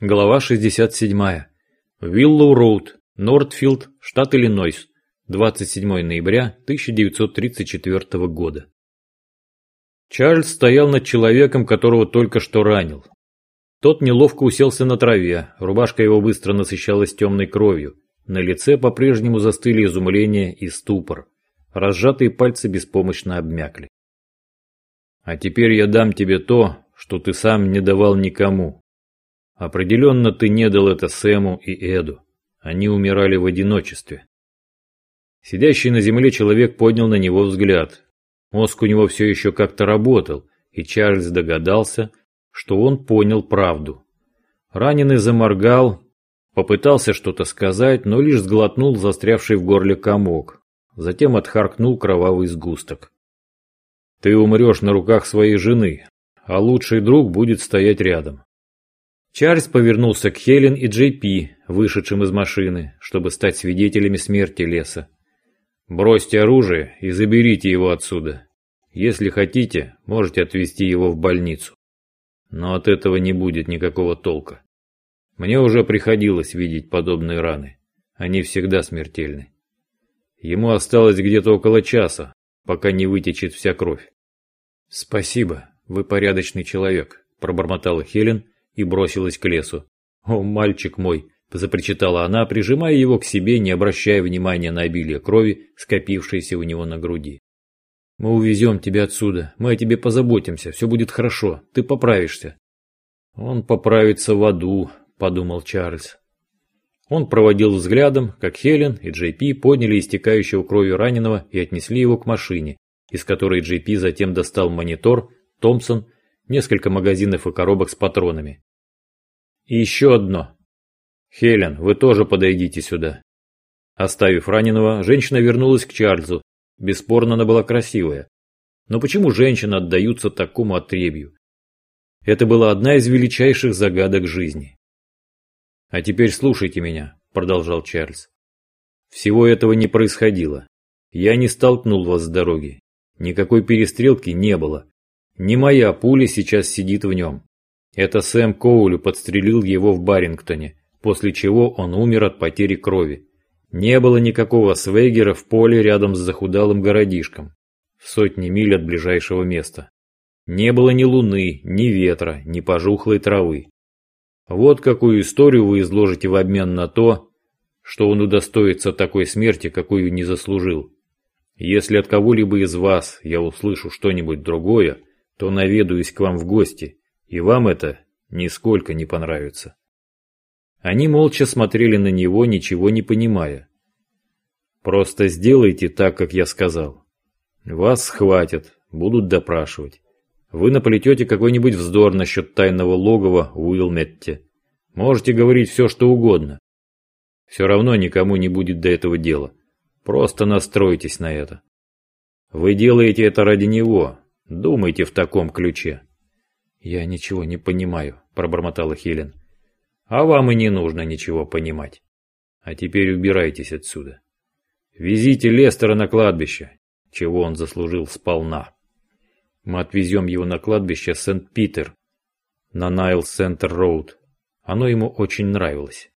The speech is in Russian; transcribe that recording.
Глава 67. Виллоу Роуд, Нортфилд, штат Иллинойс. 27 ноября 1934 года. Чарльз стоял над человеком, которого только что ранил. Тот неловко уселся на траве, рубашка его быстро насыщалась темной кровью. На лице по-прежнему застыли изумление и ступор. Разжатые пальцы беспомощно обмякли. «А теперь я дам тебе то, что ты сам не давал никому. Определенно ты не дал это Сэму и Эду. Они умирали в одиночестве. Сидящий на земле человек поднял на него взгляд. Мозг у него все еще как-то работал, и Чарльз догадался, что он понял правду. Раненый заморгал, попытался что-то сказать, но лишь сглотнул застрявший в горле комок. Затем отхаркнул кровавый сгусток. «Ты умрешь на руках своей жены, а лучший друг будет стоять рядом. Чарльз повернулся к Хелен и Джей Пи, вышедшим из машины, чтобы стать свидетелями смерти леса. «Бросьте оружие и заберите его отсюда. Если хотите, можете отвезти его в больницу. Но от этого не будет никакого толка. Мне уже приходилось видеть подобные раны. Они всегда смертельны. Ему осталось где-то около часа, пока не вытечет вся кровь. «Спасибо, вы порядочный человек», – пробормотала Хелен, и бросилась к лесу. «О, мальчик мой!» – запричитала она, прижимая его к себе, не обращая внимания на обилие крови, скопившейся у него на груди. «Мы увезем тебя отсюда, мы о тебе позаботимся, все будет хорошо, ты поправишься». «Он поправится в аду», – подумал Чарльз. Он проводил взглядом, как Хелен и Джей Пи подняли истекающего кровью раненого и отнесли его к машине, из которой Джей Пи затем достал монитор, Томпсон несколько магазинов и коробок с патронами. И еще одно. Хелен, вы тоже подойдите сюда. Оставив раненого, женщина вернулась к Чарльзу. Бесспорно, она была красивая. Но почему женщины отдаются такому отребью? Это была одна из величайших загадок жизни. «А теперь слушайте меня», – продолжал Чарльз. «Всего этого не происходило. Я не столкнул вас с дороги. Никакой перестрелки не было. Не моя пуля сейчас сидит в нем. Это Сэм Коулю подстрелил его в Барингтоне, после чего он умер от потери крови. Не было никакого свейгера в поле рядом с захудалым городишком, в сотни миль от ближайшего места. Не было ни луны, ни ветра, ни пожухлой травы. Вот какую историю вы изложите в обмен на то, что он удостоится такой смерти, какую не заслужил. Если от кого-либо из вас я услышу что-нибудь другое, то наведаюсь к вам в гости, и вам это нисколько не понравится. Они молча смотрели на него, ничего не понимая. Просто сделайте так, как я сказал. Вас схватят, будут допрашивать. Вы наплетете какой-нибудь вздор насчет тайного логова Уилметте. Можете говорить все, что угодно. Все равно никому не будет до этого дела. Просто настройтесь на это. Вы делаете это ради него, Думайте в таком ключе. Я ничего не понимаю, пробормотала Хелен. А вам и не нужно ничего понимать. А теперь убирайтесь отсюда. Везите Лестера на кладбище, чего он заслужил сполна. Мы отвезем его на кладбище Сент-Питер, на Найл-Центр-Роуд. Оно ему очень нравилось.